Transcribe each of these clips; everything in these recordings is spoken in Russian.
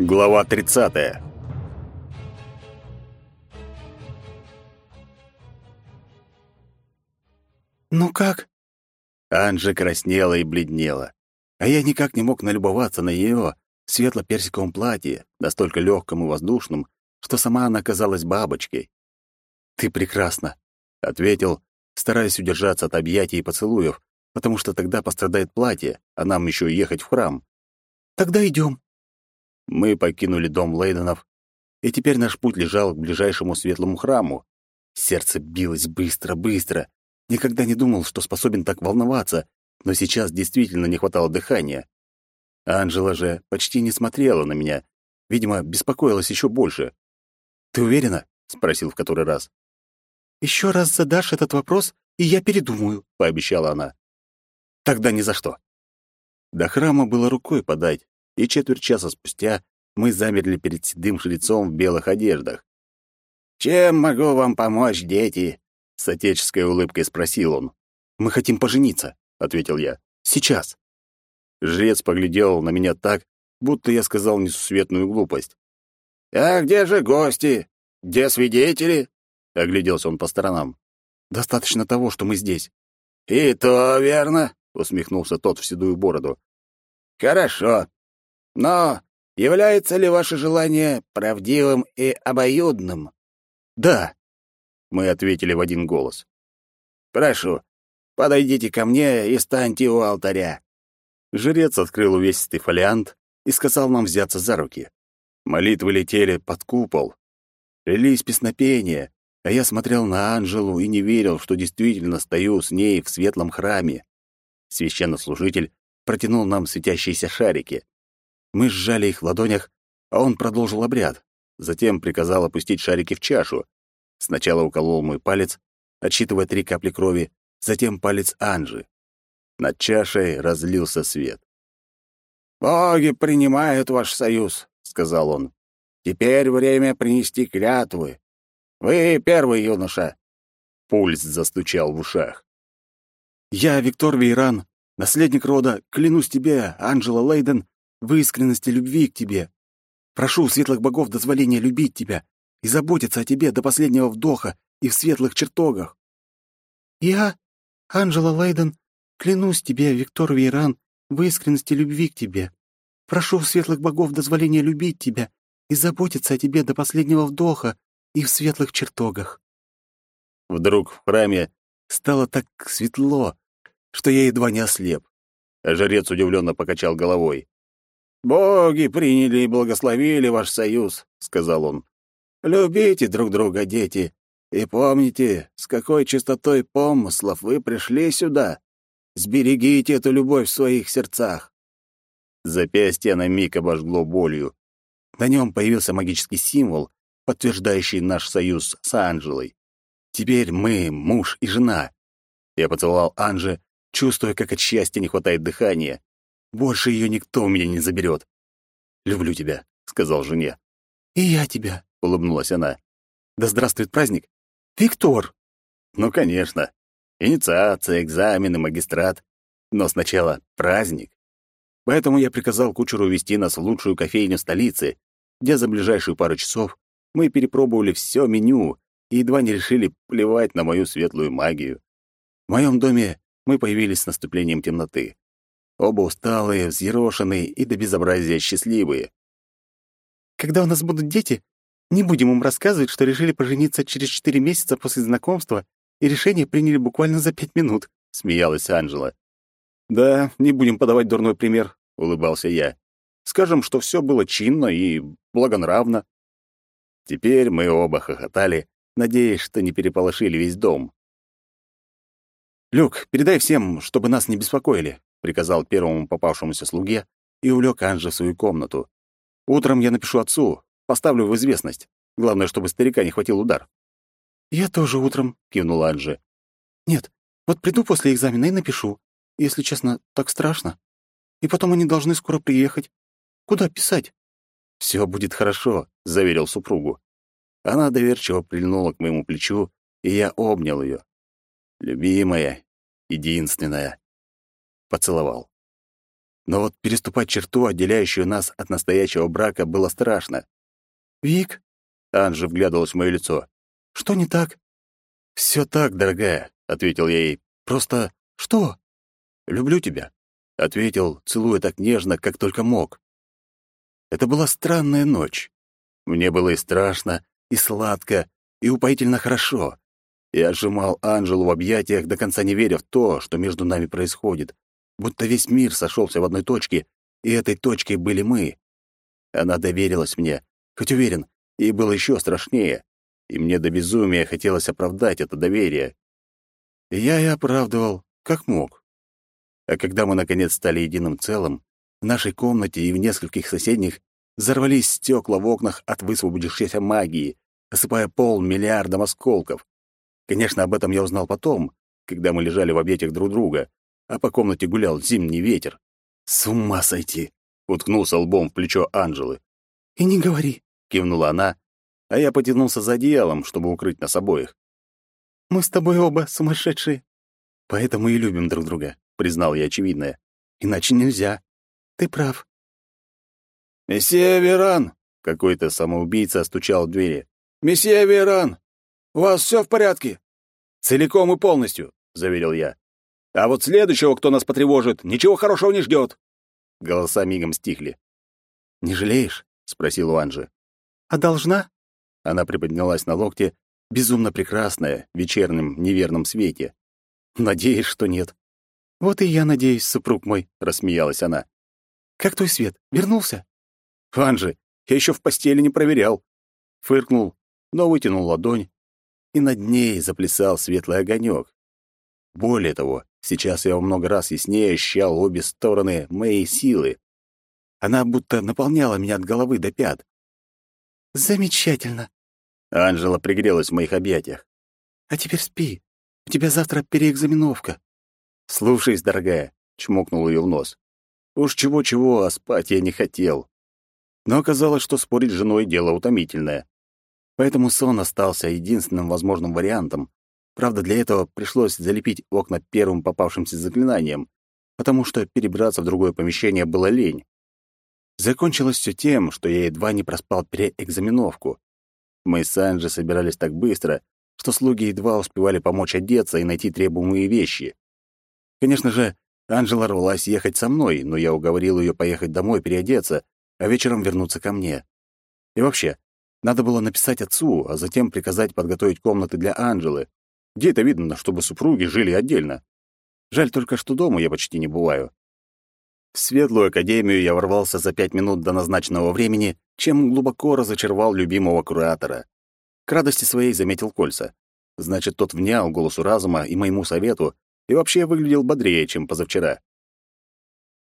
Глава 30. «Ну как?» Анжа краснела и бледнела, а я никак не мог налюбоваться на ее светло-персиковом платье, настолько легком и воздушном, что сама она казалась бабочкой. «Ты прекрасна», — ответил, стараясь удержаться от объятий и поцелуев, потому что тогда пострадает платье, а нам еще ехать в храм. «Тогда идем. Мы покинули дом Лейденов, и теперь наш путь лежал к ближайшему светлому храму. Сердце билось быстро-быстро. Никогда не думал, что способен так волноваться, но сейчас действительно не хватало дыхания. Анжела же почти не смотрела на меня. Видимо, беспокоилась еще больше. «Ты уверена?» — спросил в который раз. «Еще раз задашь этот вопрос, и я передумаю», — пообещала она. «Тогда ни за что». До храма было рукой подать, и четверть часа спустя мы замерли перед седым жрецом в белых одеждах. «Чем могу вам помочь, дети?» — с отеческой улыбкой спросил он. «Мы хотим пожениться», — ответил я. «Сейчас». Жрец поглядел на меня так, будто я сказал несусветную глупость. «А где же гости? Где свидетели?» — огляделся он по сторонам. «Достаточно того, что мы здесь». «И то верно», — усмехнулся тот в седую бороду. «Хорошо. Но является ли ваше желание правдивым и обоюдным? Да, мы ответили в один голос. Прошу, подойдите ко мне и станьте у алтаря. Жрец открыл увесистый фолиант и сказал нам взяться за руки. Молитвы летели под купол. Лились песнопения, а я смотрел на Анжелу и не верил, что действительно стою с ней в светлом храме. Священнослужитель протянул нам светящиеся шарики. Мы сжали их в ладонях, а он продолжил обряд. Затем приказал опустить шарики в чашу. Сначала уколол мой палец, отсчитывая три капли крови, затем палец Анжи. Над чашей разлился свет. «Боги принимают ваш союз», — сказал он. «Теперь время принести клятвы. Вы первый юноша». Пульс застучал в ушах. «Я, Виктор Вейран, наследник рода, клянусь тебе, Анжела Лейден, в искренности любви к тебе. Прошу у светлых богов дозволения любить тебя и заботиться о тебе до последнего вдоха и в светлых чертогах. Я, Анжела Лейден, клянусь тебе, Виктор Вейран, в искренности любви к тебе. Прошу у светлых богов дозволения любить тебя и заботиться о тебе до последнего вдоха и в светлых чертогах. Вдруг в храме стало так светло, что я едва не ослеп. Жрец удивленно покачал головой. «Боги приняли и благословили ваш союз», — сказал он. «Любите друг друга, дети, и помните, с какой чистотой помыслов вы пришли сюда. Сберегите эту любовь в своих сердцах». Запястье на миг обожгло болью. На нем появился магический символ, подтверждающий наш союз с Анжелой. Теперь мы муж и жена. Я поцеловал Анже, чувствуя, как от счастья не хватает дыхания. Больше ее никто у меня не заберет. «Люблю тебя», — сказал жене. «И я тебя», — улыбнулась она. «Да здравствует праздник!» «Виктор!» «Ну, конечно. Инициация, экзамены, магистрат. Но сначала праздник. Поэтому я приказал кучеру вести нас в лучшую кофейню столицы, где за ближайшую пару часов мы перепробовали все меню и едва не решили плевать на мою светлую магию. В моем доме мы появились с наступлением темноты. Оба усталые, взъерошенные и до безобразия счастливые. «Когда у нас будут дети, не будем им рассказывать, что решили пожениться через четыре месяца после знакомства и решение приняли буквально за пять минут», — смеялась Анжела. «Да, не будем подавать дурной пример», — улыбался я. «Скажем, что все было чинно и благонравно». Теперь мы оба хохотали, надеясь, что не переполошили весь дом. «Люк, передай всем, чтобы нас не беспокоили приказал первому попавшемуся слуге и увлек Анжи в свою комнату. Утром я напишу отцу, поставлю в известность. Главное, чтобы старика не хватил удар. Я тоже утром, кивнула Анжи. Нет, вот приду после экзамена и напишу. Если честно, так страшно. И потом они должны скоро приехать. Куда писать? Все будет хорошо, заверил супругу. Она доверчиво прильнула к моему плечу, и я обнял ее. Любимая, единственная поцеловал. Но вот переступать черту, отделяющую нас от настоящего брака, было страшно. «Вик?» — Анжи вглядывалась в моё лицо. «Что не так?» «Всё так, дорогая», — ответил я ей. «Просто...» «Что?» «Люблю тебя», — ответил, целуя так нежно, как только мог. Это была странная ночь. Мне было и страшно, и сладко, и упоительно хорошо. Я сжимал Анжелу в объятиях, до конца не веря в то, что между нами происходит, будто весь мир сошелся в одной точке, и этой точкой были мы. Она доверилась мне, хоть уверен, ей было еще страшнее, и мне до безумия хотелось оправдать это доверие. И я и оправдывал, как мог. А когда мы, наконец, стали единым целым, в нашей комнате и в нескольких соседних взорвались стекла в окнах от высвободившейся магии, осыпая пол миллиардом осколков. Конечно, об этом я узнал потом, когда мы лежали в объятиях друг друга, а по комнате гулял зимний ветер. «С ума сойти!» — уткнулся лбом в плечо Анжелы. «И не говори!» — кивнула она, а я потянулся за одеялом, чтобы укрыть нас обоих. «Мы с тобой оба сумасшедшие!» «Поэтому и любим друг друга», — признал я очевидное. «Иначе нельзя». «Ты прав. «Месье Веран!» — какой-то самоубийца стучал в двери. «Месье Веран! У вас все в порядке?» «Целиком и полностью», — заверил я. «А вот следующего, кто нас потревожит, ничего хорошего не ждет». Голоса мигом стихли. «Не жалеешь?» — спросил у Анжи. «А должна?» Она приподнялась на локте, безумно прекрасная, в вечернем неверном свете. «Надеюсь, что нет». «Вот и я надеюсь, супруг мой», — рассмеялась она. «Как твой свет? Вернулся?» Анжи, я еще в постели не проверял. Фыркнул, но вытянул ладонь, и над ней заплясал светлый огонек. Более того, сейчас я во много раз яснее ощущал обе стороны моей силы. Она будто наполняла меня от головы до пят. «Замечательно!» Анжела пригрелась в моих объятиях. «А теперь спи. У тебя завтра переэкзаменовка». «Слушайся, дорогая», — чмокнул ее в нос. Уж чего-чего, а спать я не хотел но оказалось, что спорить с женой — дело утомительное. Поэтому сон остался единственным возможным вариантом. Правда, для этого пришлось залепить окна первым попавшимся заклинанием, потому что перебраться в другое помещение было лень. Закончилось все тем, что я едва не проспал переэкзаменовку. Мы с Анджи собирались так быстро, что слуги едва успевали помочь одеться и найти требуемые вещи. Конечно же, Анжела рвалась ехать со мной, но я уговорил ее поехать домой переодеться, а вечером вернуться ко мне. И вообще, надо было написать отцу, а затем приказать подготовить комнаты для Анжелы. Где это видно, чтобы супруги жили отдельно? Жаль только, что дома я почти не бываю. В светлую академию я ворвался за пять минут до назначенного времени, чем глубоко разочаровал любимого куратора. К радости своей заметил кольца. Значит, тот внял голосу разума и моему совету и вообще выглядел бодрее, чем позавчера.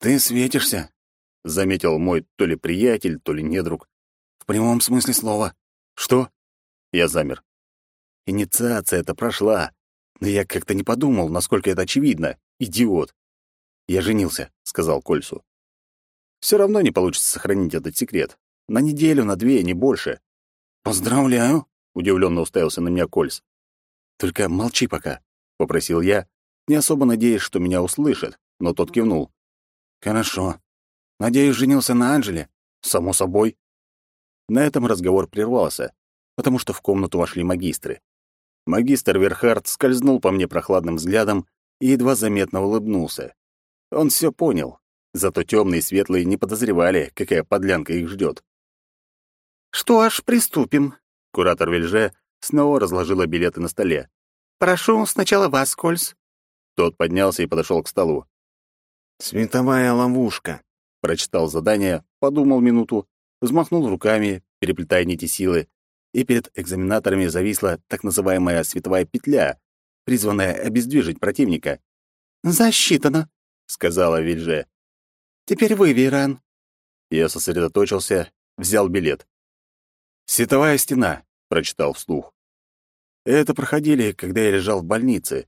«Ты светишься», — заметил мой то ли приятель, то ли недруг. «В прямом смысле слова». «Что?» Я замер. Инициация это прошла, но я как-то не подумал, насколько это очевидно. Идиот. «Я женился», — сказал Кольсу. «Все равно не получится сохранить этот секрет. На неделю, на две, не больше». «Поздравляю», — удивленно уставился на меня Кольс. «Только молчи пока», — попросил я, не особо надеясь, что меня услышат, но тот кивнул. «Хорошо. Надеюсь, женился на Анжеле? Само собой. На этом разговор прервался, потому что в комнату вошли магистры. Магистр Верхард скользнул по мне прохладным взглядом и едва заметно улыбнулся. Он все понял, зато темные и светлые не подозревали, какая подлянка их ждет. «Что ж, приступим», — куратор Вильже снова разложила билеты на столе. «Прошу сначала вас, Кольс». Тот поднялся и подошел к столу. «Световая ловушка», прочитал задание, подумал минуту, взмахнул руками, переплетая нити силы, и перед экзаменаторами зависла так называемая световая петля, призванная обездвижить противника. «Засчитано», — сказала Вильже. «Теперь вы, Вейран». Я сосредоточился, взял билет. «Световая стена», — прочитал вслух. Это проходили, когда я лежал в больнице.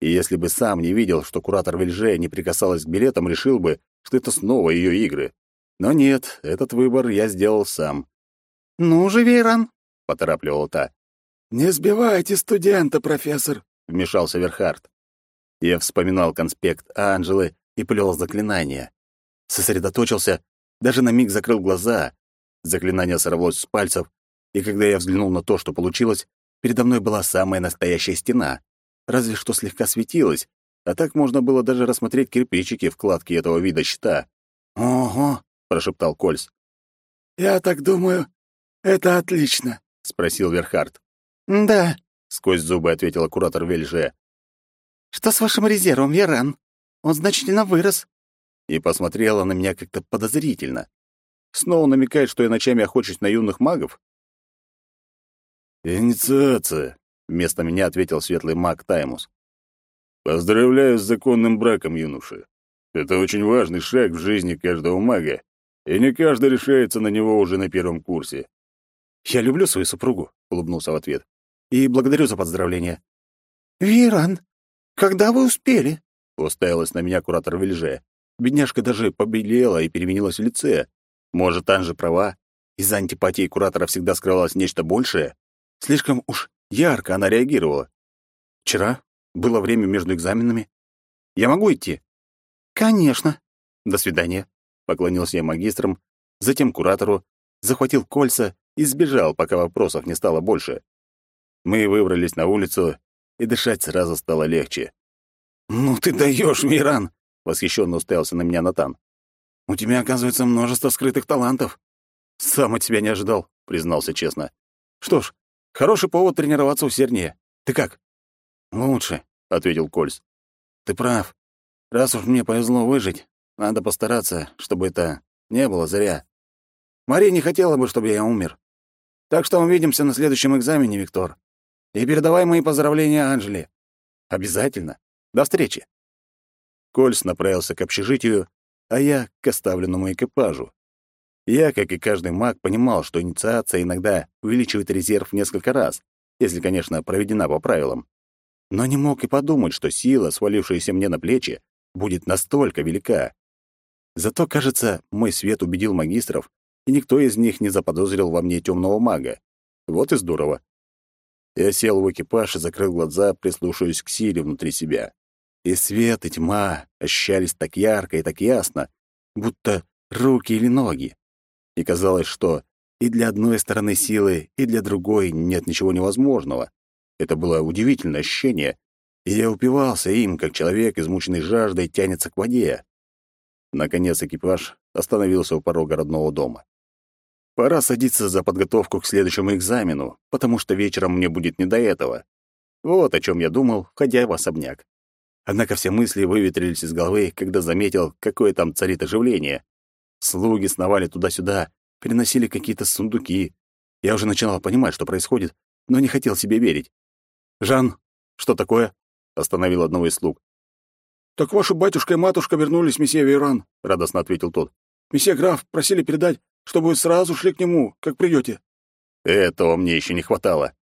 И если бы сам не видел, что куратор Вильже не прикасалась к билетам, решил бы, что это снова ее игры. Но нет, этот выбор я сделал сам. «Ну же, Вейран!» — поторапливала та. «Не сбивайте студента, профессор!» — вмешался Верхард. Я вспоминал конспект Анжелы и плел заклинания. Сосредоточился, даже на миг закрыл глаза. Заклинание сорвалось с пальцев, и когда я взглянул на то, что получилось, передо мной была самая настоящая стена. Разве что слегка светилась, а так можно было даже рассмотреть кирпичики в кладке этого вида щита. «Ого!» — прошептал Кольс. «Я так думаю, это отлично», — спросил Верхард. «Да», — сквозь зубы ответила куратор Вельже. «Что с вашим резервом, Веран? Он значительно вырос». И посмотрела на меня как-то подозрительно. Снова намекает, что я ночами охочусь на юных магов? «Инициация», — вместо меня ответил светлый маг Таймус. «Поздравляю с законным браком, юноши. Это очень важный шаг в жизни каждого мага, и не каждый решается на него уже на первом курсе». «Я люблю свою супругу», — улыбнулся в ответ. «И благодарю за поздравления». «Виран, когда вы успели?» — уставилась на меня куратор Вильже. Бедняжка даже побелела и переменилась в лице. Может, Анжи права? Из-за антипатии куратора всегда скрывалось нечто большее? Слишком уж ярко она реагировала. Вчера было время между экзаменами. Я могу идти? Конечно. До свидания. Поклонился я магистрам, затем куратору, захватил кольца и сбежал, пока вопросов не стало больше. Мы выбрались на улицу, и дышать сразу стало легче. «Ну ты даешь, Миран!» — восхищенно уставился на меня Натан. «У тебя, оказывается, множество скрытых талантов». «Сам от тебя не ожидал», — признался честно. «Что ж, Хороший повод тренироваться усерднее. Ты как?» «Лучше», — ответил Кольс. «Ты прав. Раз уж мне повезло выжить, надо постараться, чтобы это не было зря. Мария не хотела бы, чтобы я умер. Так что увидимся на следующем экзамене, Виктор. И передавай мои поздравления Анжеле. Обязательно. До встречи». Кольс направился к общежитию, а я — к оставленному экипажу. Я, как и каждый маг, понимал, что инициация иногда увеличивает резерв в несколько раз, если, конечно, проведена по правилам. Но не мог и подумать, что сила, свалившаяся мне на плечи, будет настолько велика. Зато, кажется, мой свет убедил магистров, и никто из них не заподозрил во мне темного мага. Вот и здорово. Я сел в экипаж и закрыл глаза, прислушиваясь к силе внутри себя. И свет, и тьма ощущались так ярко и так ясно, будто руки или ноги и казалось, что и для одной стороны силы, и для другой нет ничего невозможного. Это было удивительное ощущение, и я упивался им, как человек, измученный жаждой, тянется к воде. Наконец экипаж остановился у порога родного дома. Пора садиться за подготовку к следующему экзамену, потому что вечером мне будет не до этого. Вот о чем я думал, входя в особняк. Однако все мысли выветрились из головы, когда заметил, какое там царит оживление. Слуги сновали туда-сюда, переносили какие-то сундуки. Я уже начинал понимать, что происходит, но не хотел себе верить. «Жан, что такое?» — остановил одного из слуг. «Так ваши батюшка и матушка вернулись, месье Вейран», — радостно ответил тот. «Месье граф просили передать, чтобы вы сразу шли к нему, как придете». Этого мне еще не хватало.